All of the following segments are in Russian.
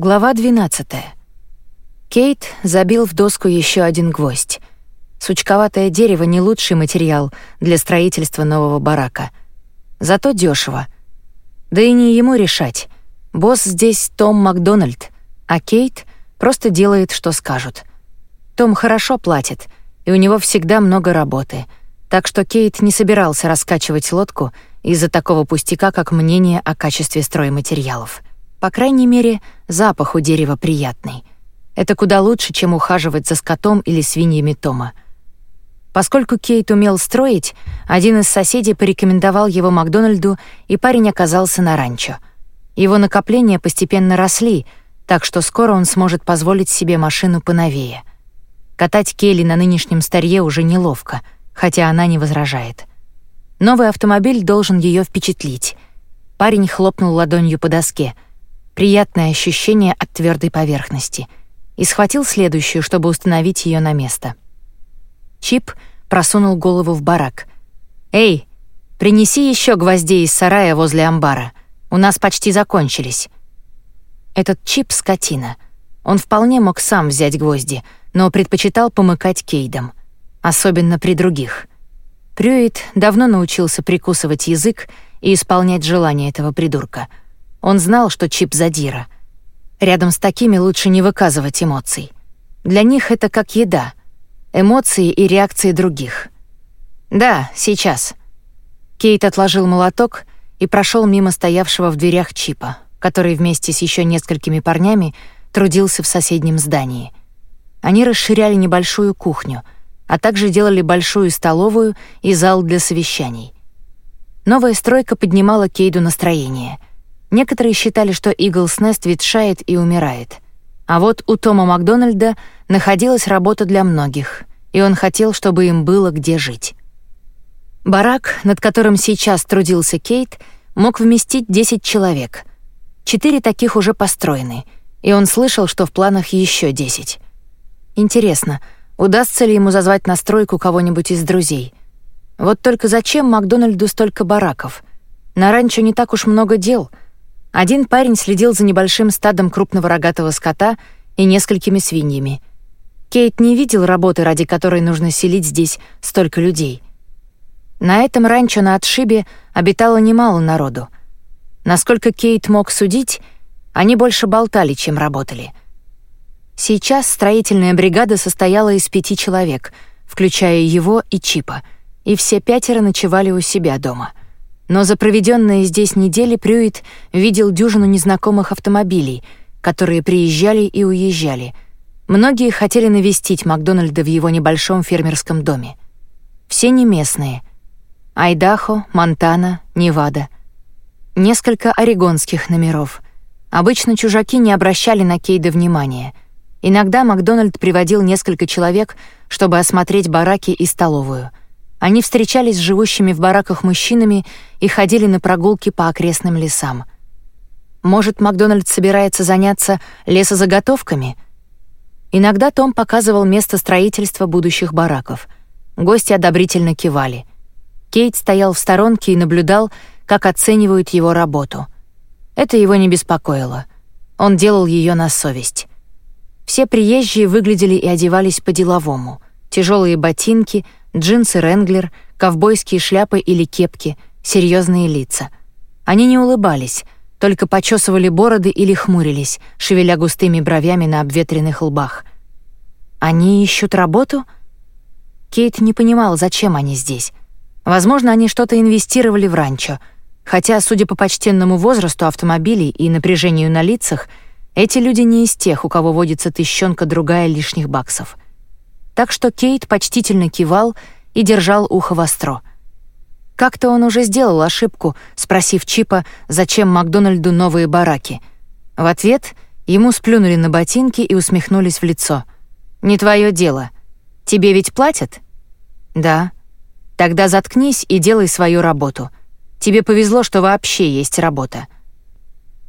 Глава 12. Кейт забил в доску еще один гвоздь. Сучковатое дерево — не лучший материал для строительства нового барака. Зато дешево. Да и не ему решать. Босс здесь Том Макдональд, а Кейт просто делает, что скажут. Том хорошо платит, и у него всегда много работы, так что Кейт не собирался раскачивать лодку из-за такого пустяка, как мнение о качестве стройматериалов. По крайней мере, запах у дерева приятный. Это куда лучше, чем ухаживать за скотом или свиньями Тома. Поскольку Кейт умел строить, один из соседей порекомендовал его Макдональду, и парень оказался на ранчо. Его накопления постепенно росли, так что скоро он сможет позволить себе машину поновее. Катать Келли на нынешнем старье уже неловко, хотя она не возражает. Новый автомобиль должен ее впечатлить. Парень хлопнул ладонью по доске — приятное ощущение от твердой поверхности, и схватил следующую, чтобы установить ее на место. Чип просунул голову в барак. «Эй, принеси еще гвоздей из сарая возле амбара. У нас почти закончились». Этот Чип — скотина. Он вполне мог сам взять гвозди, но предпочитал помыкать Кейдом. Особенно при других. Прюит давно научился прикусывать язык и исполнять желания этого придурка — он знал, что Чип задира. Рядом с такими лучше не выказывать эмоций. Для них это как еда. Эмоции и реакции других. «Да, сейчас». Кейт отложил молоток и прошел мимо стоявшего в дверях Чипа, который вместе с еще несколькими парнями трудился в соседнем здании. Они расширяли небольшую кухню, а также делали большую столовую и зал для совещаний. Новая стройка поднимала Кейду настроение — Некоторые считали, что Иглс Нест ветшает и умирает. А вот у Тома Макдональда находилась работа для многих, и он хотел, чтобы им было где жить. Барак, над которым сейчас трудился Кейт, мог вместить 10 человек. Четыре таких уже построены, и он слышал, что в планах еще 10. Интересно, удастся ли ему зазвать на стройку кого-нибудь из друзей? Вот только зачем Макдональду столько бараков? На ранчо не так уж много дел — один парень следил за небольшим стадом крупного рогатого скота и несколькими свиньями. Кейт не видел работы, ради которой нужно селить здесь столько людей. На этом ранчо на отшибе обитало немало народу. Насколько Кейт мог судить, они больше болтали, чем работали. Сейчас строительная бригада состояла из пяти человек, включая его и Чипа, и все пятеро ночевали у себя дома — но за проведенные здесь недели Прюит видел дюжину незнакомых автомобилей, которые приезжали и уезжали. Многие хотели навестить Макдональда в его небольшом фермерском доме. Все не местные. Айдахо, Монтана, Невада. Несколько орегонских номеров. Обычно чужаки не обращали на Кейда внимания. Иногда Макдональд приводил несколько человек, чтобы осмотреть бараки и столовую — они встречались с живущими в бараках мужчинами и ходили на прогулки по окрестным лесам. Может, Макдональд собирается заняться лесозаготовками? Иногда Том показывал место строительства будущих бараков. Гости одобрительно кивали. Кейт стоял в сторонке и наблюдал, как оценивают его работу. Это его не беспокоило. Он делал ее на совесть. Все приезжие выглядели и одевались по-деловому. Тяжелые ботинки — Джинсы Ренглер, ковбойские шляпы или кепки, серьезные лица. Они не улыбались, только почесывали бороды или хмурились, шевеля густыми бровями на обветренных лбах. Они ищут работу? Кейт не понимал, зачем они здесь. Возможно, они что-то инвестировали в ранчо, хотя, судя по почтенному возрасту автомобилей и напряжению на лицах, эти люди не из тех, у кого водится тыщенка другая лишних баксов — так что Кейт почтительно кивал и держал ухо востро. Как-то он уже сделал ошибку, спросив Чипа, зачем Макдональду новые бараки. В ответ ему сплюнули на ботинки и усмехнулись в лицо. «Не твое дело. Тебе ведь платят?» «Да». «Тогда заткнись и делай свою работу. Тебе повезло, что вообще есть работа».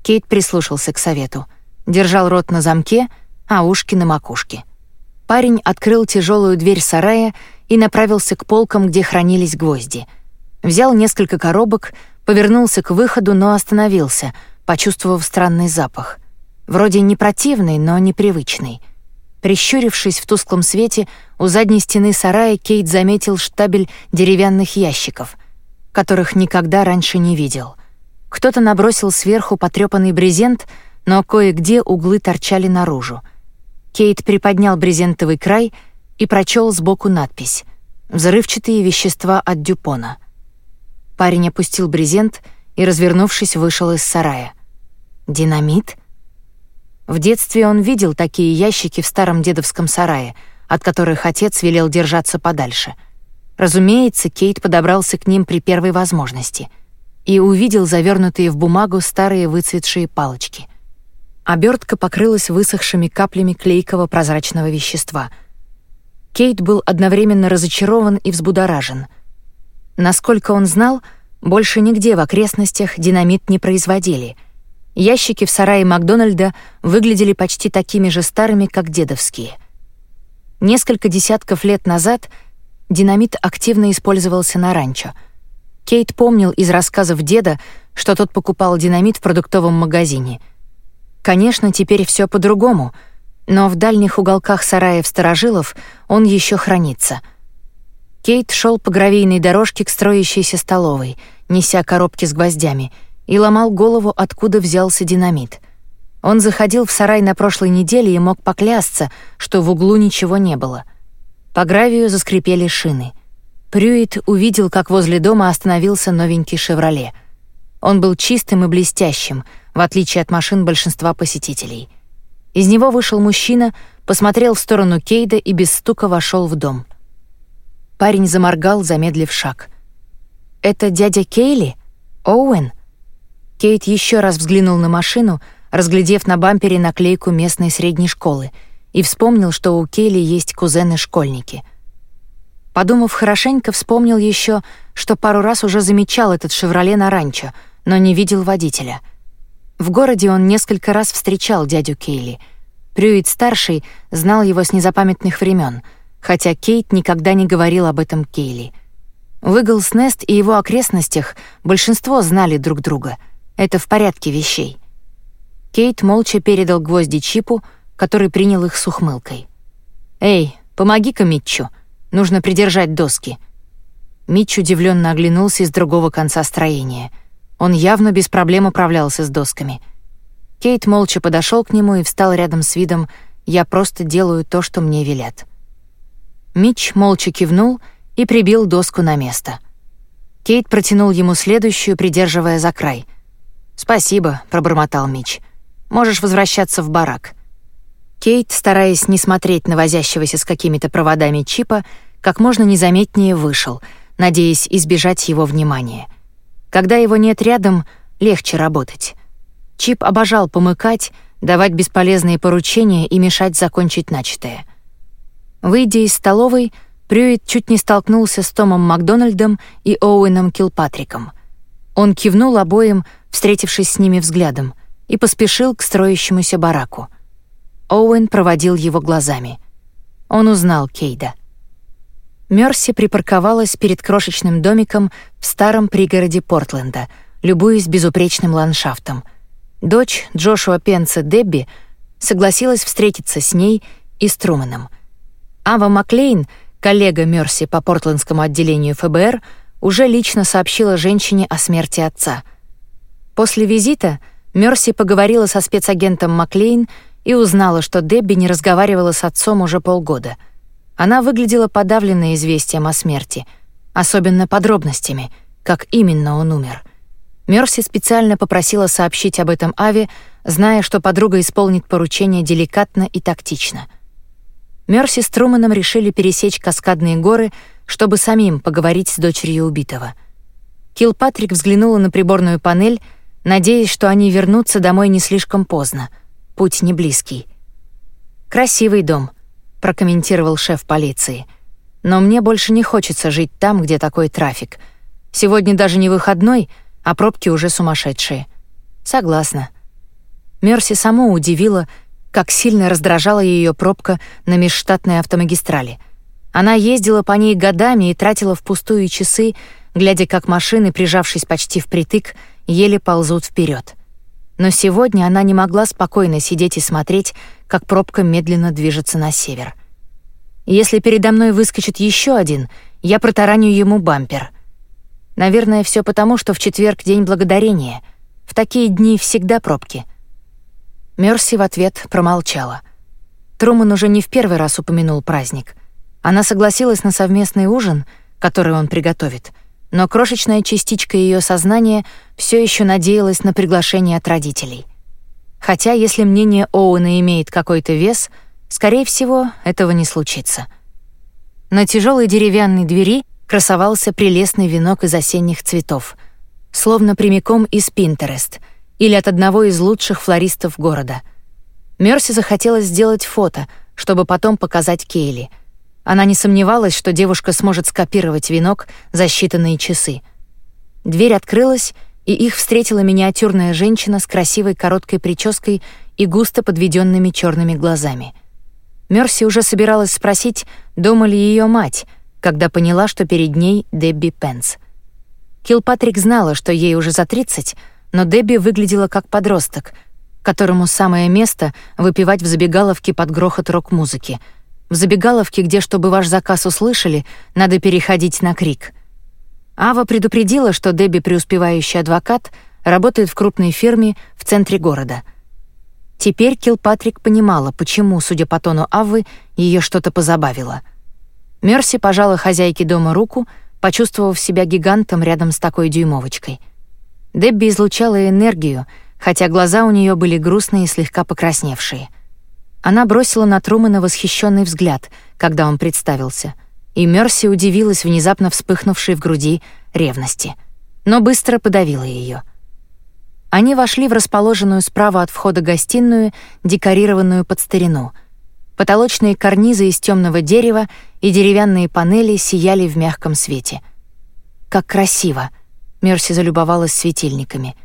Кейт прислушался к совету. Держал рот на замке, а ушки на макушке. Парень открыл тяжелую дверь сарая и направился к полкам, где хранились гвозди. Взял несколько коробок, повернулся к выходу, но остановился, почувствовав странный запах. Вроде не противный, но непривычный. Прищурившись в тусклом свете, у задней стены сарая Кейт заметил штабель деревянных ящиков, которых никогда раньше не видел. Кто-то набросил сверху потрёпанный брезент, но кое-где углы торчали наружу. Кейт приподнял брезентовый край и прочел сбоку надпись «Взрывчатые вещества от Дюпона». Парень опустил брезент и, развернувшись, вышел из сарая. «Динамит?» В детстве он видел такие ящики в старом дедовском сарае, от которых отец велел держаться подальше. Разумеется, Кейт подобрался к ним при первой возможности и увидел завернутые в бумагу старые выцветшие палочки. Обертка покрылась высохшими каплями клейкого прозрачного вещества. Кейт был одновременно разочарован и взбудоражен. Насколько он знал, больше нигде в окрестностях динамит не производили — Ящики в сарае Макдональда выглядели почти такими же старыми, как дедовские. Несколько десятков лет назад динамит активно использовался на ранчо. Кейт помнил из рассказов деда, что тот покупал динамит в продуктовом магазине. Конечно, теперь все по-другому, но в дальних уголках сараев старожилов он еще хранится. Кейт шел по гравийной дорожке к строящейся столовой, неся коробки с гвоздями — и ломал голову, откуда взялся динамит. Он заходил в сарай на прошлой неделе и мог поклясться, что в углу ничего не было. По гравию заскрипели шины. Прюит увидел, как возле дома остановился новенький «Шевроле». Он был чистым и блестящим, в отличие от машин большинства посетителей. Из него вышел мужчина, посмотрел в сторону Кейда и без стука вошел в дом. Парень заморгал, замедлив шаг. «Это дядя Кейли? Оуэн?» Кейт еще раз взглянул на машину, разглядев на бампере наклейку местной средней школы, и вспомнил, что у Кейли есть кузены-школьники. Подумав хорошенько, вспомнил еще, что пару раз уже замечал этот «Шевроле» на ранчо, но не видел водителя. В городе он несколько раз встречал дядю Кейли. Прюит-старший знал его с незапамятных времен, хотя Кейт никогда не говорил об этом Кейли. В Иглс-Нест и его окрестностях большинство знали друг друга — это в порядке вещей. Кейт молча передал гвозди Чипу, который принял их с ухмылкой. «Эй, помоги-ка Митчу. Нужно придержать доски». Митч удивленно оглянулся из другого конца строения. Он явно без проблем управлялся с досками. Кейт молча подошел к нему и встал рядом с видом «Я просто делаю то, что мне велят». Митч молча кивнул и прибил доску на место. Кейт протянул ему следующую, придерживая за край — «Спасибо», — пробормотал Мич. «Можешь возвращаться в барак». Кейт, стараясь не смотреть на возящегося с какими-то проводами Чипа, как можно незаметнее вышел, надеясь избежать его внимания. Когда его нет рядом, легче работать. Чип обожал помыкать, давать бесполезные поручения и мешать закончить начатое. Выйдя из столовой, Прюит чуть не столкнулся с Томом Макдональдом и Оуэном Килпатриком. Он кивнул обоим, встретившись с ними взглядом, и поспешил к строящемуся бараку. Оуэн проводил его глазами. Он узнал Кейда. Мерси припарковалась перед крошечным домиком в старом пригороде Портленда, любуясь безупречным ландшафтом. Дочь Джошуа Пенса Дебби согласилась встретиться с ней и с Труманом. Ава Маклейн, коллега Мерси по портлендскому отделению ФБР, уже лично сообщила женщине о смерти отца — После визита Мерси поговорила со спецагентом Маклейн и узнала, что Дебби не разговаривала с отцом уже полгода. Она выглядела подавленной известием о смерти, особенно подробностями, как именно он умер. Мерси специально попросила сообщить об этом Аве, зная, что подруга исполнит поручение деликатно и тактично. Мерси с Труманом решили пересечь Каскадные горы, чтобы самим поговорить с дочерью убитого. Килпатрик взглянула на приборную панель — надеясь, что они вернутся домой не слишком поздно. Путь не близкий. «Красивый дом», — прокомментировал шеф полиции. «Но мне больше не хочется жить там, где такой трафик. Сегодня даже не выходной, а пробки уже сумасшедшие». «Согласна». Мерси саму удивила, как сильно раздражала ее пробка на межштатной автомагистрали. Она ездила по ней годами и тратила впустую часы, глядя, как машины, прижавшись почти впритык, еле ползут вперед. но сегодня она не могла спокойно сидеть и смотреть, как пробка медленно движется на север. Если передо мной выскочит еще один, я протараню ему бампер. Наверное, все потому, что в четверг день благодарения. В такие дни всегда пробки. Мерси в ответ промолчала. Труман уже не в первый раз упомянул праздник. Она согласилась на совместный ужин, который он приготовит, но крошечная частичка ее сознания все еще надеялась на приглашение от родителей. Хотя, если мнение Оуэна имеет какой-то вес, скорее всего, этого не случится. На тяжелой деревянной двери красовался прелестный венок из осенних цветов, словно прямиком из Пинтерест или от одного из лучших флористов города. Мерси захотелось сделать фото, чтобы потом показать Кейли — она не сомневалась, что девушка сможет скопировать венок за считанные часы. Дверь открылась, и их встретила миниатюрная женщина с красивой короткой прической и густо подведенными черными глазами. Мерси уже собиралась спросить, дома ли ее мать, когда поняла, что перед ней Дебби Пенс. Килпатрик знала, что ей уже за 30, но Дебби выглядела как подросток, которому самое место выпивать в забегаловке под грохот рок-музыки — в забегаловке, где, чтобы ваш заказ услышали, надо переходить на крик. Ава предупредила, что Дебби, преуспевающий адвокат, работает в крупной фирме в центре города. Теперь Килпатрик понимала, почему, судя по тону Авы, ее что-то позабавило. Мерси пожала хозяйке дома руку, почувствовав себя гигантом рядом с такой дюймовочкой. Дебби излучала энергию, хотя глаза у нее были грустные и слегка покрасневшие — она бросила на Трумана восхищенный взгляд, когда он представился, и Мерси удивилась внезапно вспыхнувшей в груди ревности, но быстро подавила ее. Они вошли в расположенную справа от входа гостиную, декорированную под старину. Потолочные карнизы из темного дерева и деревянные панели сияли в мягком свете. Как красиво! Мерси залюбовалась светильниками.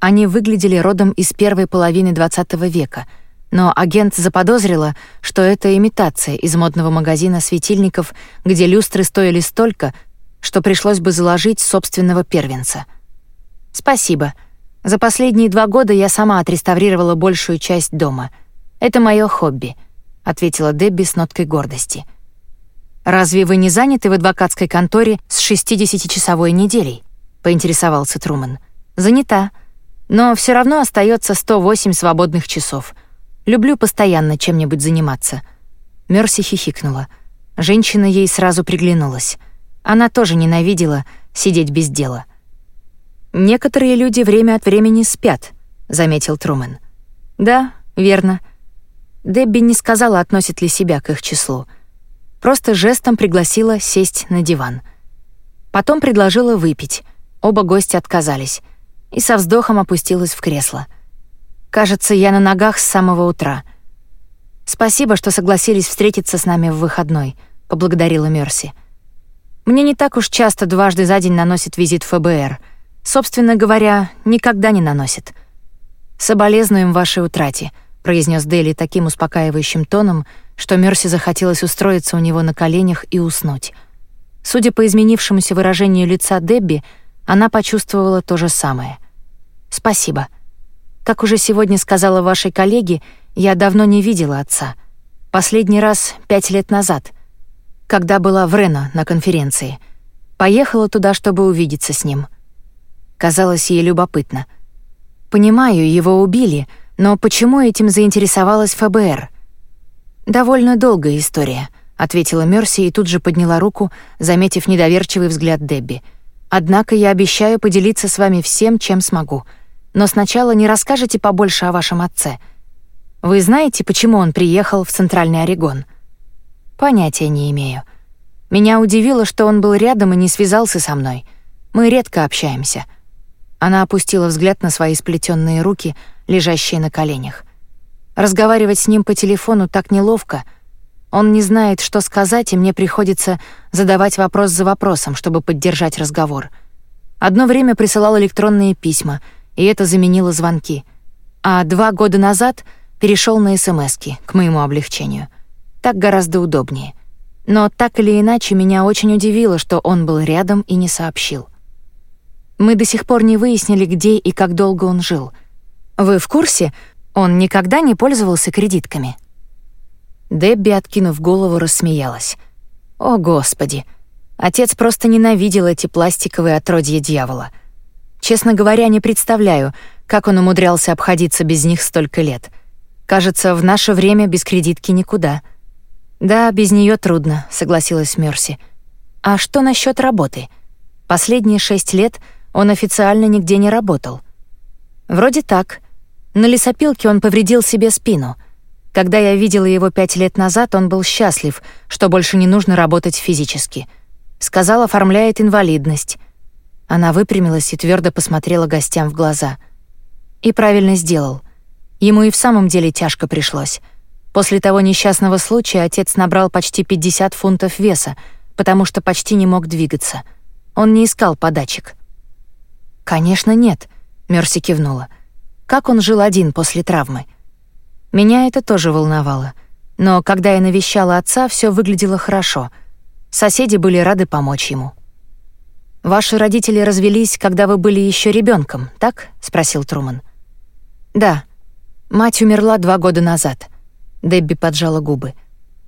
Они выглядели родом из первой половины XX века — но агент заподозрила, что это имитация из модного магазина светильников, где люстры стоили столько, что пришлось бы заложить собственного первенца. «Спасибо. За последние два года я сама отреставрировала большую часть дома. Это мое хобби», — ответила Дебби с ноткой гордости. «Разве вы не заняты в адвокатской конторе с 60-часовой неделей?» — поинтересовался Труман. «Занята. Но все равно остается 108 свободных часов. Люблю постоянно чем-нибудь заниматься». Мерси хихикнула. Женщина ей сразу приглянулась. Она тоже ненавидела сидеть без дела. «Некоторые люди время от времени спят», — заметил Трумэн. «Да, верно». Дебби не сказала, относит ли себя к их числу. Просто жестом пригласила сесть на диван. Потом предложила выпить. Оба гостя отказались. И со вздохом опустилась в кресло. Кажется, я на ногах с самого утра. Спасибо, что согласились встретиться с нами в выходной, поблагодарила Мерси. Мне не так уж часто дважды за день наносит визит ФБР. Собственно говоря, никогда не наносит. Соболезнуем вашей утрате, произнес Дели таким успокаивающим тоном, что Мерси захотелось устроиться у него на коленях и уснуть. Судя по изменившемуся выражению лица Дебби, она почувствовала то же самое. Спасибо. Как уже сегодня сказала вашей коллеге, я давно не видела отца. Последний раз пять лет назад, когда была в Рено на конференции. Поехала туда, чтобы увидеться с ним. Казалось ей любопытно. Понимаю, его убили, но почему этим заинтересовалась ФБР? Довольно долгая история, ответила Мерси и тут же подняла руку, заметив недоверчивый взгляд Дебби. Однако я обещаю поделиться с вами всем, чем смогу. Но сначала не расскажете побольше о вашем отце. Вы знаете, почему он приехал в Центральный Орегон? Понятия не имею. Меня удивило, что он был рядом и не связался со мной. Мы редко общаемся. Она опустила взгляд на свои сплетенные руки, лежащие на коленях. Разговаривать с ним по телефону так неловко. Он не знает, что сказать, и мне приходится задавать вопрос за вопросом, чтобы поддержать разговор. Одно время присылал электронные письма — и это заменило звонки. А два года назад перешел на СМСки, к моему облегчению. Так гораздо удобнее. Но так или иначе меня очень удивило, что он был рядом и не сообщил. Мы до сих пор не выяснили, где и как долго он жил. Вы в курсе, он никогда не пользовался кредитками?» Дебби, откинув голову, рассмеялась. «О, Господи! Отец просто ненавидел эти пластиковые отродья дьявола. Честно говоря, не представляю, как он умудрялся обходиться без них столько лет. Кажется, в наше время без кредитки никуда». «Да, без нее трудно», — согласилась Мерси. «А что насчет работы? Последние шесть лет он официально нигде не работал». «Вроде так. На лесопилке он повредил себе спину. Когда я видела его пять лет назад, он был счастлив, что больше не нужно работать физически. Сказал, оформляет инвалидность». Она выпрямилась и твердо посмотрела гостям в глаза. «И правильно сделал. Ему и в самом деле тяжко пришлось». После того несчастного случая отец набрал почти 50 фунтов веса, потому что почти не мог двигаться. Он не искал подачек. «Конечно, нет», — Мерси кивнула. «Как он жил один после травмы?» Меня это тоже волновало. Но когда я навещала отца, все выглядело хорошо. Соседи были рады помочь ему. «Ваши родители развелись, когда вы были еще ребенком, так?» — спросил Труман. «Да. Мать умерла два года назад. Дебби поджала губы.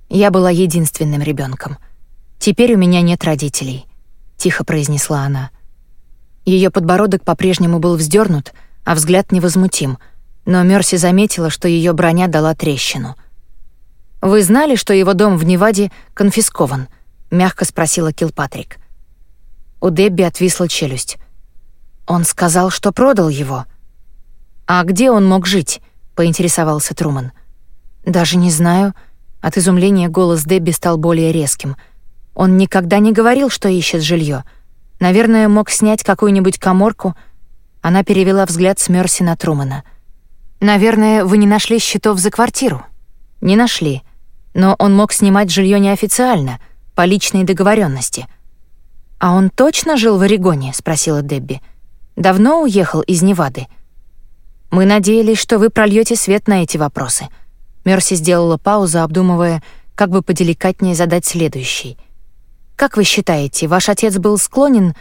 Я была единственным ребенком. Теперь у меня нет родителей, тихо произнесла она. Ее подбородок по-прежнему был вздернут, а взгляд невозмутим, но Мерси заметила, что ее броня дала трещину. Вы знали, что его дом в Неваде конфискован? мягко спросила Килпатрик. У Дебби отвисла челюсть. Он сказал, что продал его. А где он мог жить? поинтересовался Труман. «Даже не знаю». От изумления голос Дебби стал более резким. Он никогда не говорил, что ищет жилье. Наверное, мог снять какую-нибудь каморку. Она перевела взгляд с Мерси на Трумана. «Наверное, вы не нашли счетов за квартиру?» «Не нашли. Но он мог снимать жилье неофициально, по личной договоренности. «А он точно жил в Орегоне?» — спросила Дебби. «Давно уехал из Невады?» «Мы надеялись, что вы прольете свет на эти вопросы», Мерси сделала паузу, обдумывая, как бы поделикатнее задать следующий. «Как вы считаете, ваш отец был склонен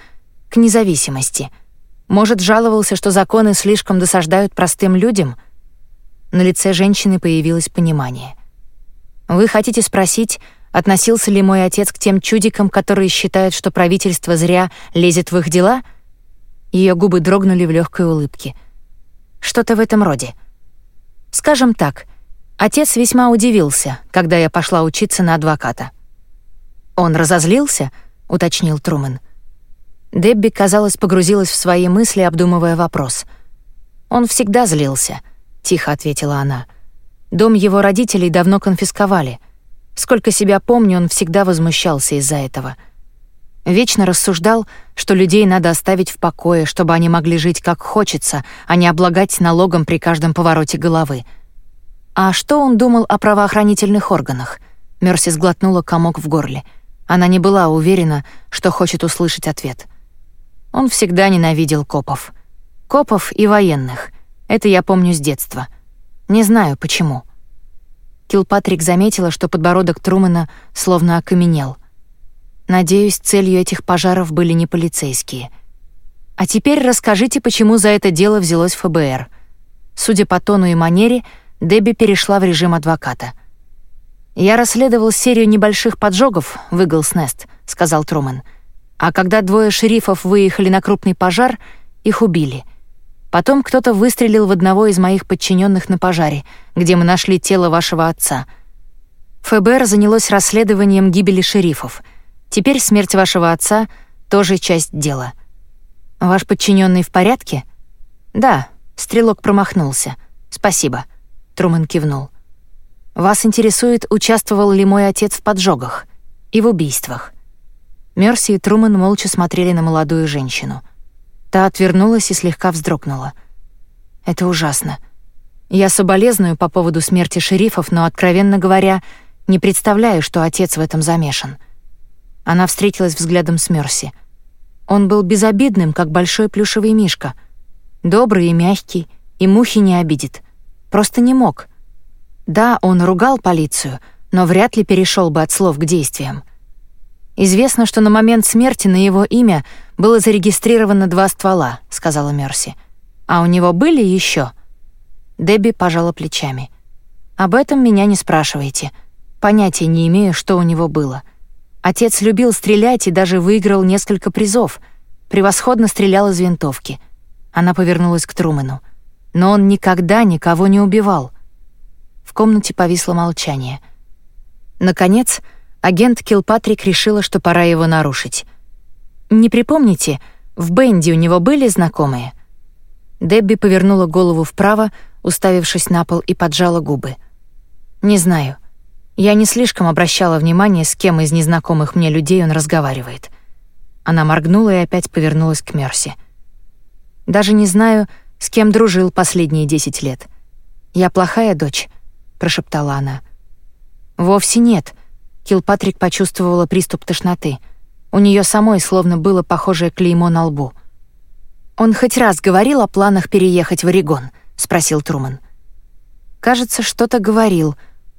к независимости? Может, жаловался, что законы слишком досаждают простым людям?» На лице женщины появилось понимание. «Вы хотите спросить, относился ли мой отец к тем чудикам, которые считают, что правительство зря лезет в их дела?» Ее губы дрогнули в легкой улыбке. «Что-то в этом роде. Скажем так, Отец весьма удивился, когда я пошла учиться на адвоката. «Он разозлился?» — уточнил Трумэн. Дебби, казалось, погрузилась в свои мысли, обдумывая вопрос. «Он всегда злился», — тихо ответила она. «Дом его родителей давно конфисковали. Сколько себя помню, он всегда возмущался из-за этого. Вечно рассуждал, что людей надо оставить в покое, чтобы они могли жить как хочется, а не облагать налогом при каждом повороте головы. А что он думал о правоохранительных органах? Мерси сглотнула комок в горле. Она не была уверена, что хочет услышать ответ. Он всегда ненавидел копов. Копов и военных. Это я помню с детства. Не знаю, почему. Килпатрик заметила, что подбородок Трумэна словно окаменел. Надеюсь, целью этих пожаров были не полицейские. А теперь расскажите, почему за это дело взялось ФБР. Судя по тону и манере, Дебби перешла в режим адвоката. «Я расследовал серию небольших поджогов в Иглс-Нест», — сказал Трумэн. «А когда двое шерифов выехали на крупный пожар, их убили. Потом кто-то выстрелил в одного из моих подчиненных на пожаре, где мы нашли тело вашего отца. ФБР занялось расследованием гибели шерифов. Теперь смерть вашего отца — тоже часть дела. Ваш подчиненный в порядке?» «Да», — стрелок промахнулся. «Спасибо». Трумэн кивнул. «Вас интересует, участвовал ли мой отец в поджогах и в убийствах?» Мерси и Трумэн молча смотрели на молодую женщину. Та отвернулась и слегка вздрогнула. «Это ужасно. Я соболезную по поводу смерти шерифов, но, откровенно говоря, не представляю, что отец в этом замешан». Она встретилась взглядом с Мерси. Он был безобидным, как большой плюшевый мишка. Добрый и мягкий, и мухи не обидит. Просто не мог. Да, он ругал полицию, но вряд ли перешел бы от слов к действиям. Известно, что на момент смерти на его имя было зарегистрировано два ствола, сказала Мерси. А у него были еще? Дебби пожала плечами. «Об этом меня не спрашивайте. Понятия не имею, что у него было. Отец любил стрелять и даже выиграл несколько призов. Превосходно стрелял из винтовки». Она повернулась к Трумэну. «Но он никогда никого не убивал». В комнате повисло молчание. Наконец, агент Килпатрик решила, что пора его нарушить. «Не припомните, в Бенди у него были знакомые?» Дебби повернула голову вправо, уставившись на пол, и поджала губы. «Не знаю. Я не слишком обращала внимание, с кем из незнакомых мне людей он разговаривает». Она моргнула и опять повернулась к Мерси. «Даже не знаю, с кем дружил последние десять лет. Я плохая дочь?» — прошептала она. «Вовсе нет». Килпатрик почувствовала приступ тошноты. У нее самой словно было похожее клеймо на лбу. «Он хоть раз говорил о планах переехать в Орегон?» — спросил Труман. «Кажется, что-то говорил»,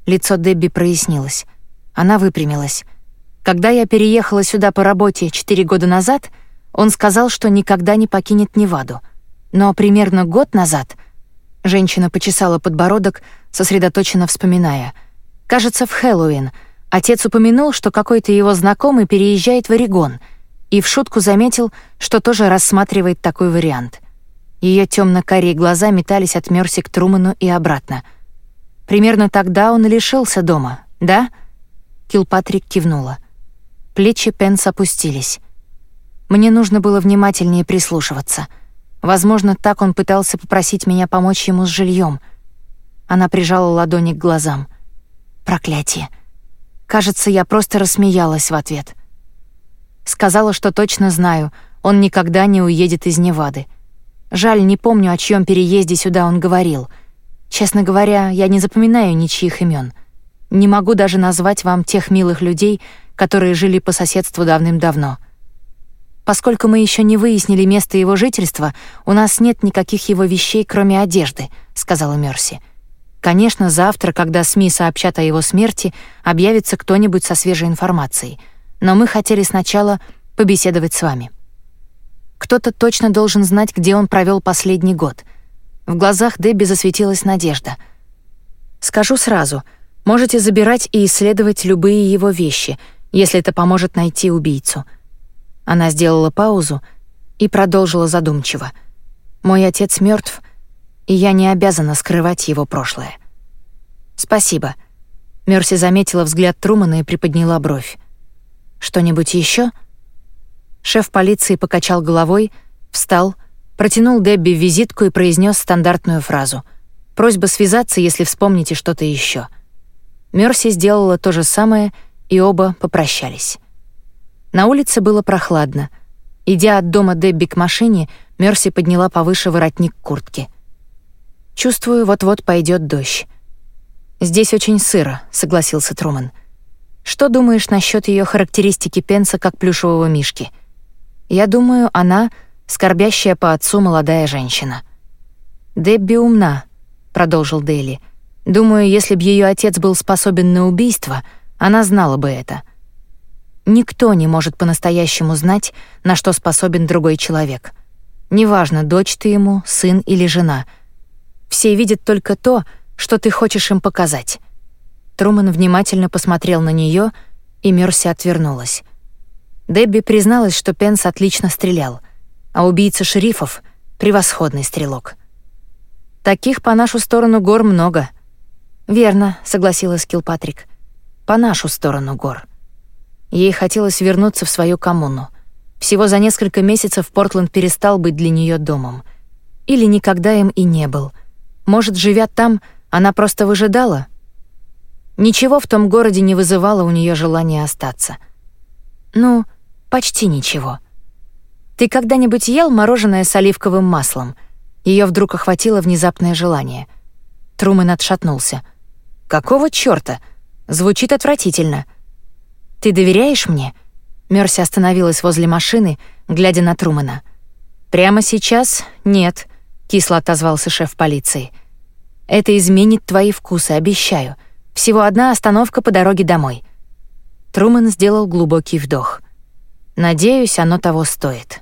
Лицо Дебби прояснилось. Она выпрямилась. Когда я переехала сюда по работе четыре года назад, он сказал, что никогда не покинет Неваду. Но примерно год назад женщина почесала подбородок, сосредоточенно вспоминая. Кажется, в Хэллоуин отец упомянул, что какой-то его знакомый переезжает в Орегон, и в шутку заметил, что тоже рассматривает такой вариант. Ее темно-карие глаза метались от Мерси к Труману и обратно — Примерно тогда он лишился дома, да?» Килпатрик кивнула. Плечи Пенс опустились. Мне нужно было внимательнее прислушиваться. Возможно, так он пытался попросить меня помочь ему с жильем. Она прижала ладони к глазам. Проклятие. Кажется, я просто рассмеялась в ответ. Сказала, что точно знаю, он никогда не уедет из Невады. Жаль, не помню, о чьем переезде сюда он говорил — Честно говоря, я не запоминаю ничьих имен. Не могу даже назвать вам тех милых людей, которые жили по соседству давным-давно. Поскольку мы еще не выяснили место его жительства, у нас нет никаких его вещей, кроме одежды, сказала Мерси. Конечно, завтра, когда СМИ сообщат о его смерти, объявится кто-нибудь со свежей информацией. Но мы хотели сначала побеседовать с вами. Кто-то точно должен знать, где он провел последний год — в глазах Дебби засветилась надежда. «Скажу сразу, можете забирать и исследовать любые его вещи, если это поможет найти убийцу». Она сделала паузу и продолжила задумчиво. «Мой отец мертв, и я не обязана скрывать его прошлое». «Спасибо». Мерси заметила взгляд Трумана и приподняла бровь. «Что-нибудь еще? Шеф полиции покачал головой, встал — Протянул Дебби визитку и произнес стандартную фразу. Просьба связаться, если вспомните что-то еще. Мерси сделала то же самое, и оба попрощались. На улице было прохладно. Идя от дома Дебби к машине, Мерси подняла повыше воротник куртки. «Чувствую, вот-вот пойдет дождь». «Здесь очень сыро», — согласился Труман. «Что думаешь насчет ее характеристики Пенса как плюшевого мишки?» «Я думаю, она скорбящая по отцу молодая женщина. «Дебби умна», — продолжил Дейли. «Думаю, если б ее отец был способен на убийство, она знала бы это. Никто не может по-настоящему знать, на что способен другой человек. Неважно, дочь ты ему, сын или жена. Все видят только то, что ты хочешь им показать». Труман внимательно посмотрел на нее, и Мерси отвернулась. Дебби призналась, что Пенс отлично стрелял — а убийца шерифов — превосходный стрелок. Таких по нашу сторону гор много. Верно, согласилась Килпатрик. По нашу сторону гор. Ей хотелось вернуться в свою коммуну. Всего за несколько месяцев Портленд перестал быть для нее домом. Или никогда им и не был. Может, живя там, она просто выжидала? Ничего в том городе не вызывало у нее желания остаться. Ну, почти ничего. Ты когда-нибудь ел мороженое с оливковым маслом? Ее вдруг охватило внезапное желание. Трумэн отшатнулся. Какого чёрта? Звучит отвратительно. Ты доверяешь мне? Мерси остановилась возле машины, глядя на Трумэна. Прямо сейчас нет, кисло отозвался шеф полиции. Это изменит твои вкусы, обещаю. Всего одна остановка по дороге домой. Трумэн сделал глубокий вдох. Надеюсь, оно того стоит.